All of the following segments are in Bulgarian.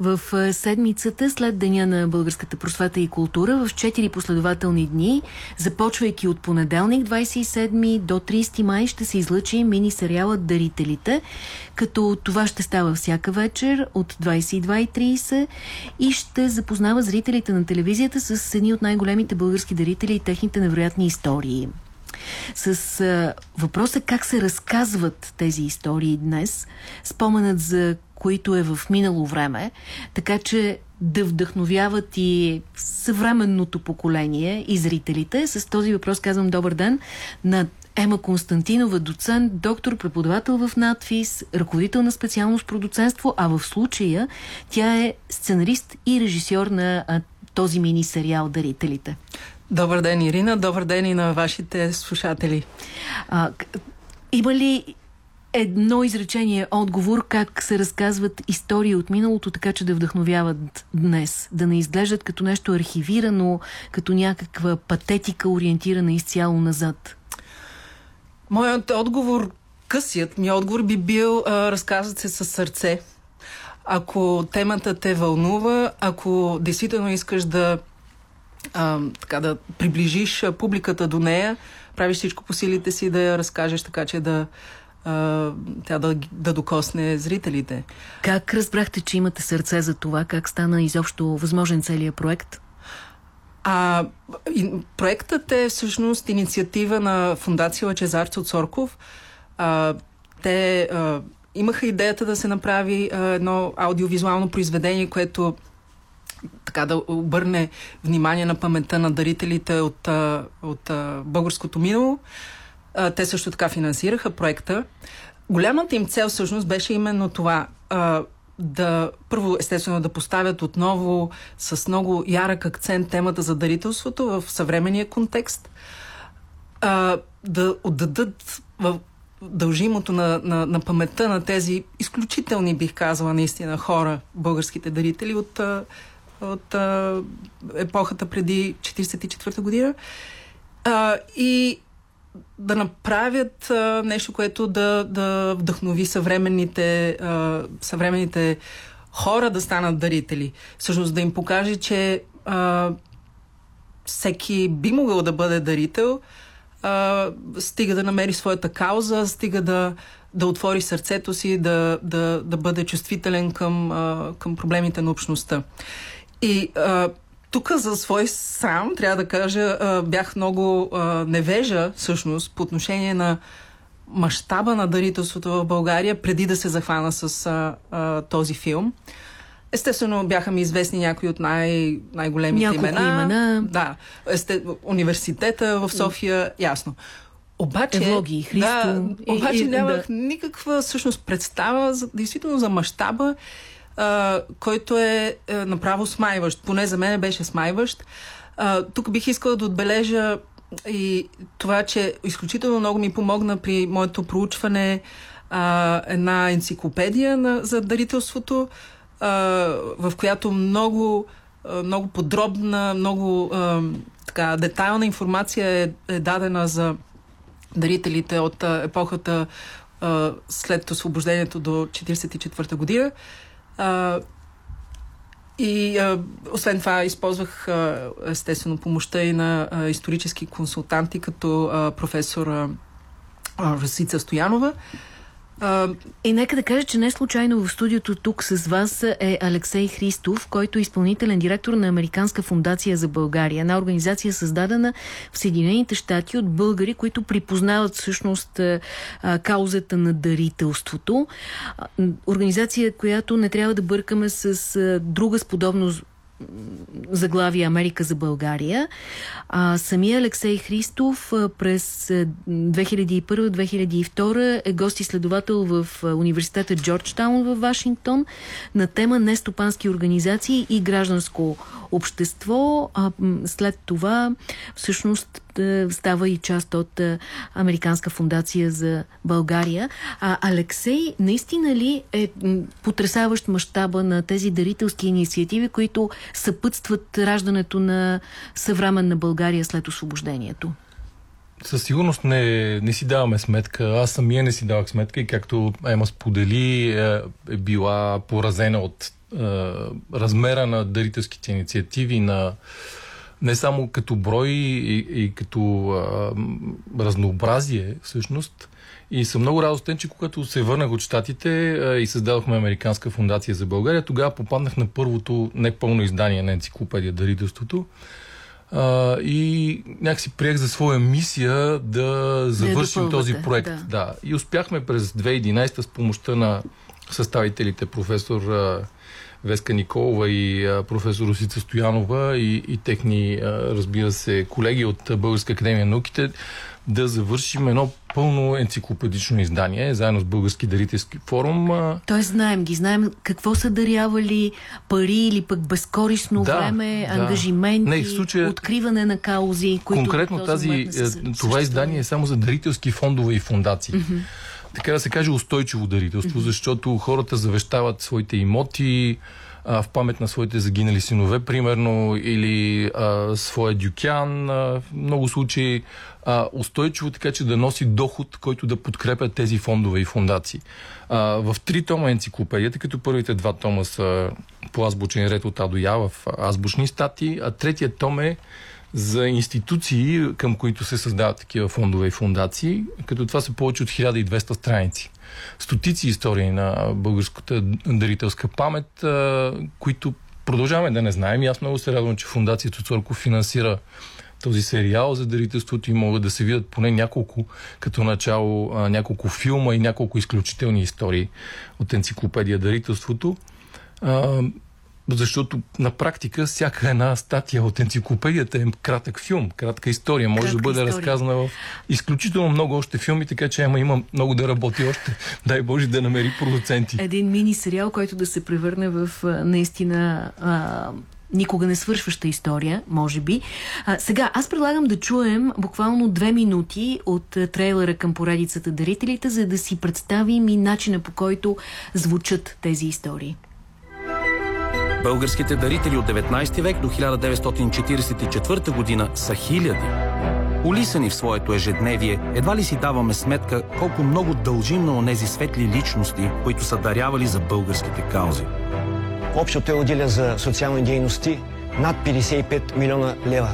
В седмицата след Деня на българската просвета и култура в 4 последователни дни, започвайки от понеделник 27 до 30 май ще се излъчи мини-сериалът Дарителите, като това ще става всяка вечер от 22.30 и ще запознава зрителите на телевизията с едни от най-големите български дарители и техните невероятни истории. С а, въпроса как се разказват тези истории днес, споменът за които е в минало време, така че да вдъхновяват и съвременното поколение и зрителите. С този въпрос казвам добър ден на Ема Константинова, доцент, доктор, преподавател в надфис, ръководител на специалност продуцентство, а в случая тя е сценарист и режисьор на а, този мини-сериал «Дарителите». Добър ден, Ирина. Добър ден и на вашите слушатели. А, има ли едно изречение, отговор, как се разказват истории от миналото, така че да вдъхновяват днес, да не изглеждат като нещо архивирано, като някаква патетика, ориентирана изцяло назад? Моят отговор, късият ми отговор би бил а, разказват се със сърце. Ако темата те вълнува, ако действително искаш да а, така да приближиш публиката до нея, правиш всичко по силите си да я разкажеш така, че да а, тя да, да докосне зрителите. Как разбрахте, че имате сърце за това? Как стана изобщо възможен целият проект? А, и, проектът е всъщност инициатива на фундация Лачезар Цоцорков. А, те а, имаха идеята да се направи а, едно аудиовизуално произведение, което така да обърне внимание на паметта на дарителите от, от, от българското минало. Те също така финансираха проекта. Голямата им цел всъщност беше именно това да, първо естествено да поставят отново с много ярък акцент темата за дарителството в съвременния контекст, а, да отдадат в дължимото на, на, на паметта на тези изключителни, бих казала, наистина хора, българските дарители от от а, епохата преди 44 година а, и да направят а, нещо, което да, да вдъхнови съвременните, а, съвременните хора да станат дарители. Всъщност да им покаже, че а, всеки би могъл да бъде дарител, а, стига да намери своята кауза, стига да, да отвори сърцето си, да, да, да бъде чувствителен към, а, към проблемите на общността. И а, тук за свой сам, трябва да кажа, бях много невежа, всъщност, по отношение на мащаба на дарителството в България, преди да се захвана с а, а, този филм. Естествено, бяха ми известни някои от най- най-големите Няколко имена. имена. Да. Есте, университета в София, ясно. Обаче, Евлоги, Христо, да, обаче и, и, нямах да. никаква всъщност представа за, действително за мащаба който е е, направо смайващ. Поне за мен беше смайващ. Тук бих искала да отбележа и това, че изключително много ми помогна при моето проучване а, една енциклопедия на, за дарителството, а, в която много, а, много подробна, много а, така, детайлна информация е, е дадена за дарителите от епохата а, след освобождението до 1944 година. И а, освен това използвах а, естествено помощта и на а, исторически консултанти, като а, професор а, Росица Стоянова, и нека да кажа, че не случайно в студиото тук с вас е Алексей Христов, който е изпълнителен директор на Американска фундация за България. Една организация създадена в Съединените щати от българи, които припознават всъщност каузата на дарителството. Организация, която не трябва да бъркаме с друга с подобно заглавие Америка за България. А, самия Алексей Христов през 2001-2002 е гост-изследовател в университета Джорджтаун в Вашингтон на тема нестопански организации и гражданско общество. А, след това всъщност става и част от Американска фундация за България. А Алексей, наистина ли е потрясаващ мащаба на тези дарителски инициативи, които съпътстват раждането на съвременна България след освобождението? Със сигурност не, не си даваме сметка. Аз самия не си давах сметка и както Ема сподели, е, е била поразена от а, размера на дарителските инициативи, на не само като брой и, и като а, разнообразие, всъщност. И съм много радостен, че когато се върнах от Штатите а, и създадохме Американска фундация за България, тогава попаднах на първото непълно издание на енциклопедия Дарителството. А, и някакси приех за своя мисия да завършим да този проект. Да. да. И успяхме през 2011 с помощта на съставителите професор а, Веска Николова и а, професор Русица Стоянова и, и техни, а, разбира се, колеги от Българска академия на науките да завършим едно пълно енциклопедично издание, заедно с Български дарителски форум. Тоест знаем ги, знаем какво са дарявали, пари или пък безкорисно да, време, да. ангажименти, Не, в случая, откриване на каузи, които Конкретно тази, е, това издание е само за дарителски фондове и фундации. Mm-hmm. Така да се каже устойчиво дарителство, защото хората завещават своите имоти, а, в памет на своите загинали синове, примерно, или а, своя дюкян, а, в много случаи а, устойчиво, така че да носи доход, който да подкрепя тези фондове и фундации. А, в три тома енциклопедията, като първите два тома са по азбучен ред от А до Я в азбучни стати, а третият том е за институции, към които се създават такива фондове и фундации, като това са повече от 1200 страници. Стотици истории на българската дарителска памет, които продължаваме да не знаем. И аз много се радвам, че фундацията Цорков финансира този сериал за дарителството и могат да се видят поне няколко, като начало няколко филма и няколко изключителни истории от енциклопедия дарителството защото на практика всяка една статия от енциклопедията е кратък филм, кратка история. Може Кратка да бъде история. разказана в изключително много още филми, така че ема има много да работи още. Дай Боже да намери продуценти. Един мини сериал, който да се превърне в наистина а, никога не свършваща история, може би. А, сега, аз предлагам да чуем буквално две минути от трейлера към поредицата Дарителите, за да си представим и начина по който звучат тези истории. Българските дарители от 19 век до 1944 година са хиляди. Улисани в своето ежедневие, едва ли си даваме сметка колко много дължим на онези светли личности, които са дарявали за българските каузи. Общо той отделя за социални дейности над 55 милиона лева.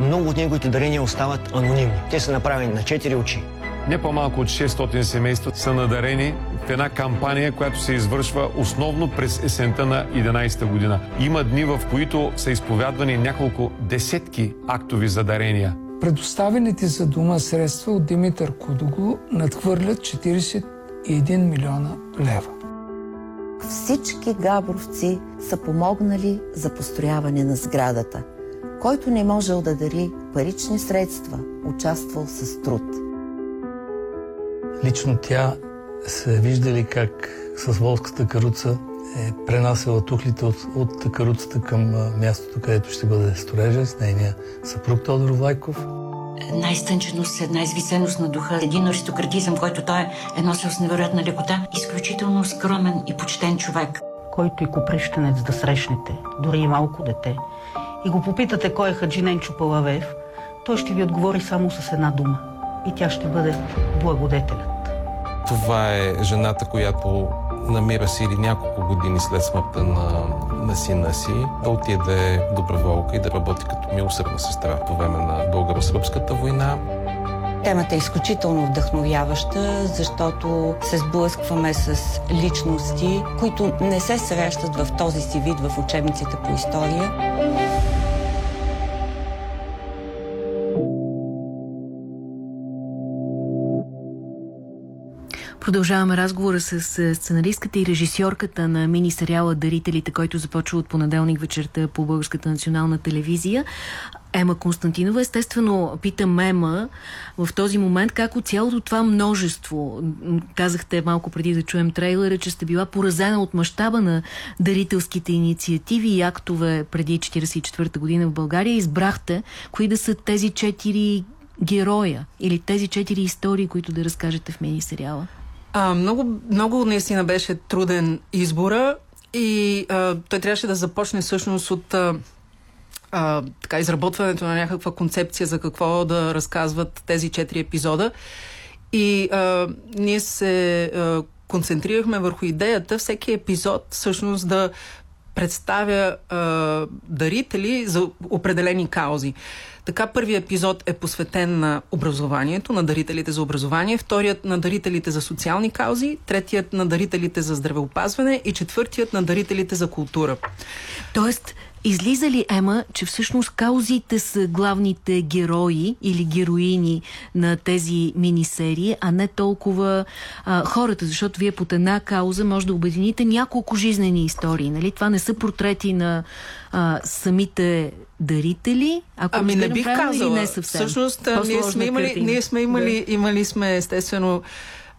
Много от неговите дарения остават анонимни. Те са направени на 4 очи. Не по-малко от 600 семейства са надарени в една кампания, която се извършва основно през есента на 11-та година. Има дни, в които са изповядвани няколко десетки актови за дарения. Предоставените за дума средства от Димитър Кудогло надхвърлят 41 милиона лева. Всички габровци са помогнали за построяване на сградата. Който не можел да дари парични средства, участвал с труд. Лично тя са виждали как с волската каруца е пренасяла тухлите от, от каруцата към мястото, където ще бъде сторежа с нейния съпруг Тодор Влайков. Една изтънченост, една извисеност на духа, един аристократизъм, който той е носил с невероятна лекота, изключително скромен и почтен човек. Който и коприщенец да срещнете, дори и малко дете, и го попитате кой е Хаджиненчо Палавев, той ще ви отговори само с една дума. И тя ще бъде благодетелят. Това е жената, която намира сили няколко години след смъртта на, на сина си да отиде доброволка и да работи като милосърдна сестра по време на българо-сръбската война. Темата е изключително вдъхновяваща, защото се сблъскваме с личности, които не се срещат в този си вид в учебниците по история. Продължаваме разговора с сценаристката и режисьорката на мини-сериала Дарителите, който започва от понеделник вечерта по Българската национална телевизия. Ема Константинова, естествено, питам Ема в този момент как от цялото това множество, казахте малко преди да чуем трейлера, че сте била поразена от мащаба на дарителските инициативи и актове преди 1944 година в България, избрахте кои да са тези четири героя или тези четири истории, които да разкажете в мини-сериала? А, много, много наистина беше труден избора и а, той трябваше да започне всъщност от а, а, така, изработването на някаква концепция за какво да разказват тези четири епизода. И а, ние се а, концентрирахме върху идеята всеки епизод всъщност да представя а, дарители за определени каузи. Така първият епизод е посветен на образованието, на дарителите за образование, вторият на дарителите за социални каузи, третият на дарителите за здравеопазване и четвъртият на дарителите за култура. Тоест, Излиза ли, Ема, че всъщност каузите са главните герои или героини на тези минисерии, а не толкова а, хората, защото вие под една кауза може да обедините няколко жизнени истории, нали? Това не са портрети на а, самите дарители, ако ами не бих казала. не съвсем. Всъщност, ние сме, имали, ние сме имали, да. имали сме естествено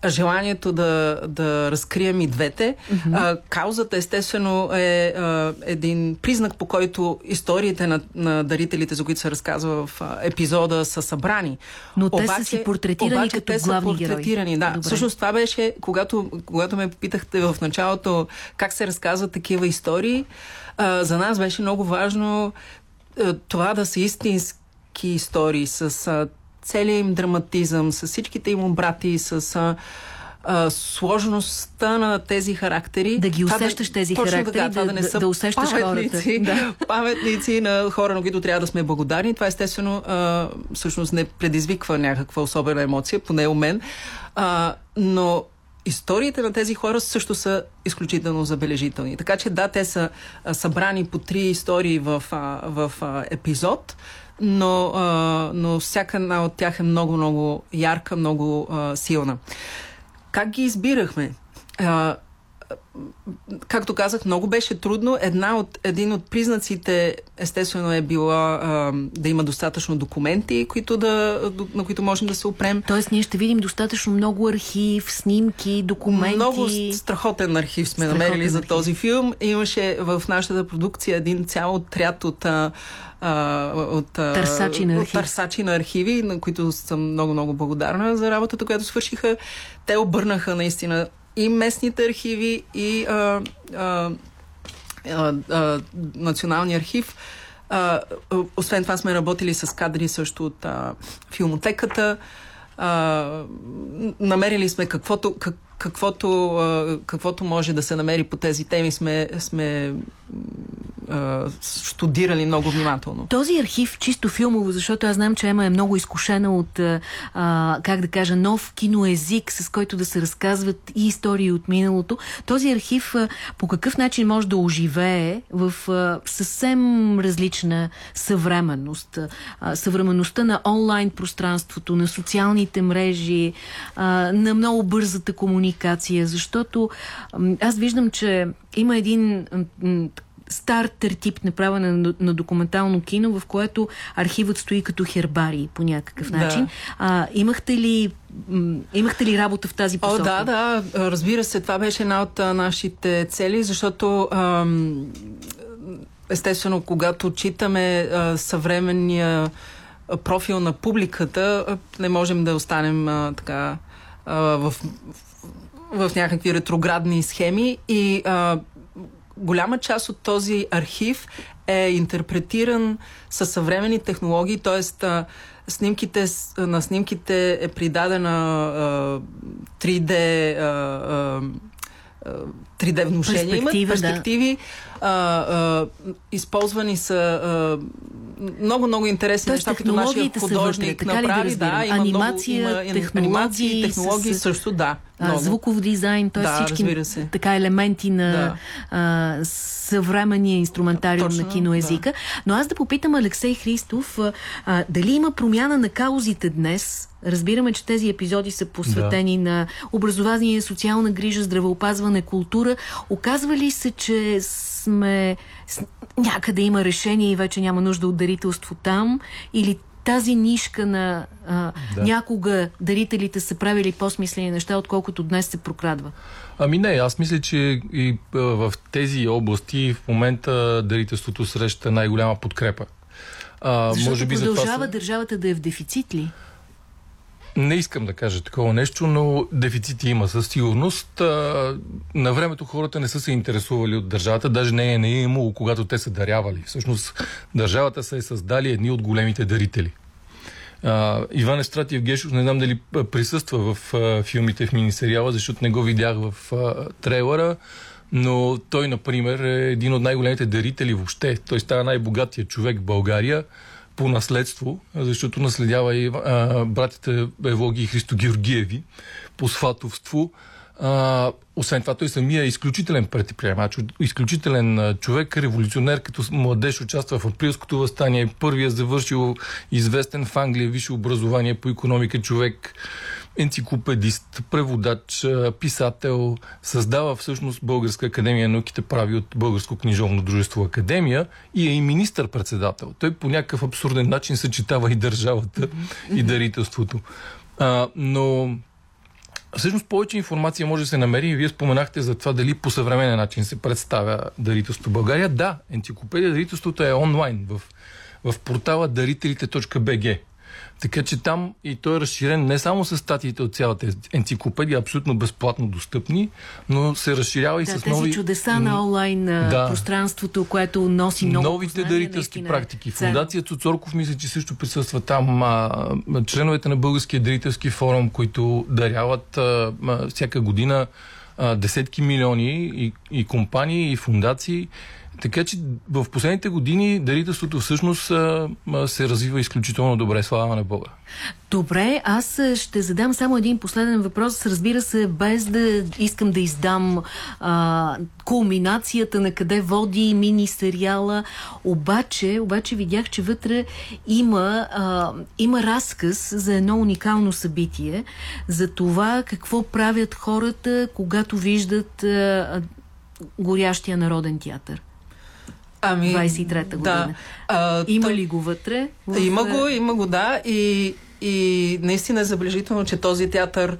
желанието да, да разкрием и двете. Mm-hmm. А, каузата, естествено, е а, един признак, по който историите на, на дарителите, за които се разказва в а, епизода, са събрани. Но обаче, те са си портретирани обаче, като те главни са портретирани, герои. да. Добре. Всъщност това беше, когато, когато ме попитахте в началото как се разказват такива истории, а, за нас беше много важно а, това да са истински истории с а, целият им драматизъм, с всичките им обрати, с а, а, сложността на тези характери. Да ги усещаш да, тези точно характери, така, да, да, не са да усещаш паметници, хората. Да. паметници на хора, на които трябва да сме благодарни. Това естествено а, всъщност не предизвиква някаква особена емоция, поне у мен. А, но историите на тези хора също са изключително забележителни. Така че да, те са а, събрани по три истории в, а, в а, епизод, но, а, но всяка една от тях е много-много ярка, много а, силна. Как ги избирахме? А, както казах, много беше трудно. Една от, един от признаците, естествено, е била а, да има достатъчно документи, които да, на които можем да се опрем. Тоест, ние ще видим достатъчно много архив, снимки, документи. Много страхотен архив сме страхотен намерили за този филм. Имаше в нашата продукция един цял отряд от от, търсачи, на от търсачи на архиви, на които съм много-много благодарна за работата, която свършиха. Те обърнаха наистина и местните архиви, и а, а, а, а, националния архив. А, освен това сме работили с кадри също от а, филмотеката. А, намерили сме каквото, как, каквото, а, каквото може да се намери по тези теми, сме, сме штудирали много внимателно. Този архив, чисто филмово, защото аз знам, че Ема е много изкушена от, а, как да кажа, нов киноезик, с който да се разказват и истории от миналото. Този архив а, по какъв начин може да оживее в а, съвсем различна съвременност. А, съвременността на онлайн пространството, на социалните мрежи, а, на много бързата комуникация, защото а, аз виждам, че има един стар тертип направена на, на документално кино, в което архивът стои като хербарий по някакъв начин. Да. А, имахте ли Имахте ли работа в тази посока? О, да, да. Разбира се, това беше една от а, нашите цели, защото ам, естествено, когато читаме а, съвременния профил на публиката, не можем да останем а, така в, в, някакви ретроградни схеми и а, голяма част от този архив е интерпретиран със съвременни технологии, т.е. снимките, на снимките е придадена а, 3D а, 3D внушение имат, перспективи. Да. А, а, използвани са много-много интересни неща, които нашия художник вътре, направи. Да, има анимация, много, има, технологии, анимации, технологии с, също, да. Много. Звуков дизайн, т.е. Да, всички така елементи на да. а, съвременния инструментариум Точно, на киноезика. Да. Но аз да попитам Алексей Христов, а, дали има промяна на каузите днес? Разбираме, че тези епизоди са посветени да. на образование, социална грижа, здравеопазване, култура. Оказва ли се, че сме някъде има решение и вече няма нужда от дарителство там? Или тази нишка на а, да. някога дарителите са правили по-смислени неща, отколкото днес се прокрадва? Ами не, аз мисля, че и в тези области в момента дарителството среща най-голяма подкрепа. А, Защото може би продължава това... държавата да е в дефицит ли? Не искам да кажа такова нещо, но дефицити има със сигурност. На времето хората не са се интересували от държавата, даже не е, не е имало, когато те са дарявали. Всъщност държавата се е създали едни от големите дарители. Uh, Иван Естратиев Гешов, не знам дали присъства в филмите в мини-сериала, защото не го видях в трейлера, но той, например, е един от най-големите дарители въобще. Той става най-богатия човек в България по наследство, защото наследява и а, братите Евлоги и Христо Георгиеви по сватовство. А, освен това, той самия е изключителен предприемач, изключителен човек, революционер, като младеж участва в априлското възстание, първия завършил известен в Англия висше образование по економика човек, енциклопедист, преводач, писател, създава всъщност Българска академия на науките, прави от Българско книжовно дружество Академия и е и министър-председател. Той по някакъв абсурден начин съчетава и държавата, и дарителството. А, но Всъщност повече информация може да се намери и вие споменахте за това дали по съвременен начин се представя дарителство в България. Да, енциклопедия дарителството е онлайн в, в портала дарителите.bg. Така че там и той е разширен не само с статиите от цялата енциклопедия, абсолютно безплатно достъпни, но се разширява и да, с тези нови... чудеса на онлайн да. пространството, което носи много Новите дарителски практики. Фундация Цуцорков мисля, че също присъства там. А, членовете на Българския дарителски форум, които даряват а, а, всяка година а, десетки милиони и, и компании, и фундации. Така че в последните години дарителството всъщност се развива изключително добре. Слава на Бога. Добре, аз ще задам само един последен въпрос. Разбира се, без да искам да издам а, кулминацията на къде води мини сериала. Обаче, обаче видях, че вътре има, а, има разказ за едно уникално събитие, за това какво правят хората, когато виждат а, горящия народен театър. Ами, 23-та година. Да. А, има то... ли го вътре? В... Има го, има го, да. И, и наистина е забележително, че този театър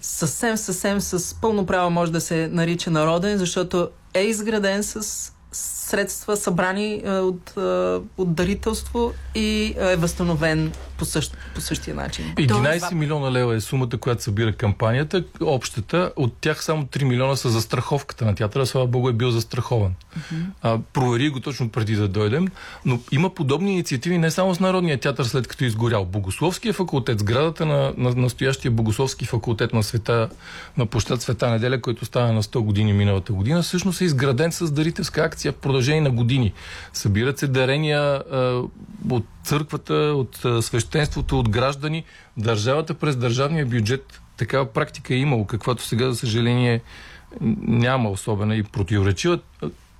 съвсем, съвсем с пълно право може да се нарича народен, защото е изграден с средства събрани а, от, а, от дарителство и е възстановен по, същ, по същия начин. 11 милиона лева е сумата, която събира кампанията. Общата, от тях само 3 милиона са за страховката на театъра. Слава Богу е бил застрахован. Uh-huh. А, провери го точно преди да дойдем. Но има подобни инициативи не само с Народния театър, след като е изгорял. Богословския факултет, сградата на, на настоящия Богословски факултет на света, на площад Света неделя, който стана на 100 години миналата година, всъщност е изграден с дарителска акция в продължение на години. Събират се дарения а, от църквата, от свещенството, от граждани. Държавата през държавния бюджет такава практика е имало, каквато сега, за съжаление, няма особена и противоречива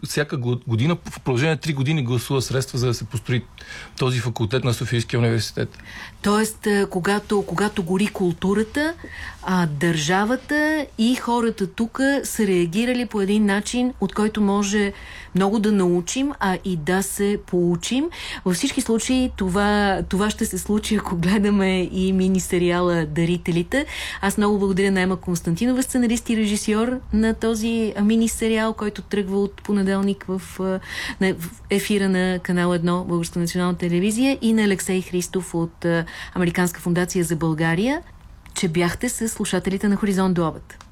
всяка година, в продължение на 3 години гласува средства, за да се построи този факултет на Софийския университет. Тоест, когато, когато гори културата, а, държавата и хората тук са реагирали по един начин, от който може много да научим, а и да се получим. Във всички случаи това, това ще се случи, ако гледаме и мини-сериала Дарителите. Аз много благодаря на Ема Константинова, сценарист и режисьор на този мини-сериал, който тръгва от понеделник в, в ефира на канал 1 Българска национална телевизия и на Алексей Христов от Американска фундация за България, че бяхте с слушателите на Хоризонт до обед.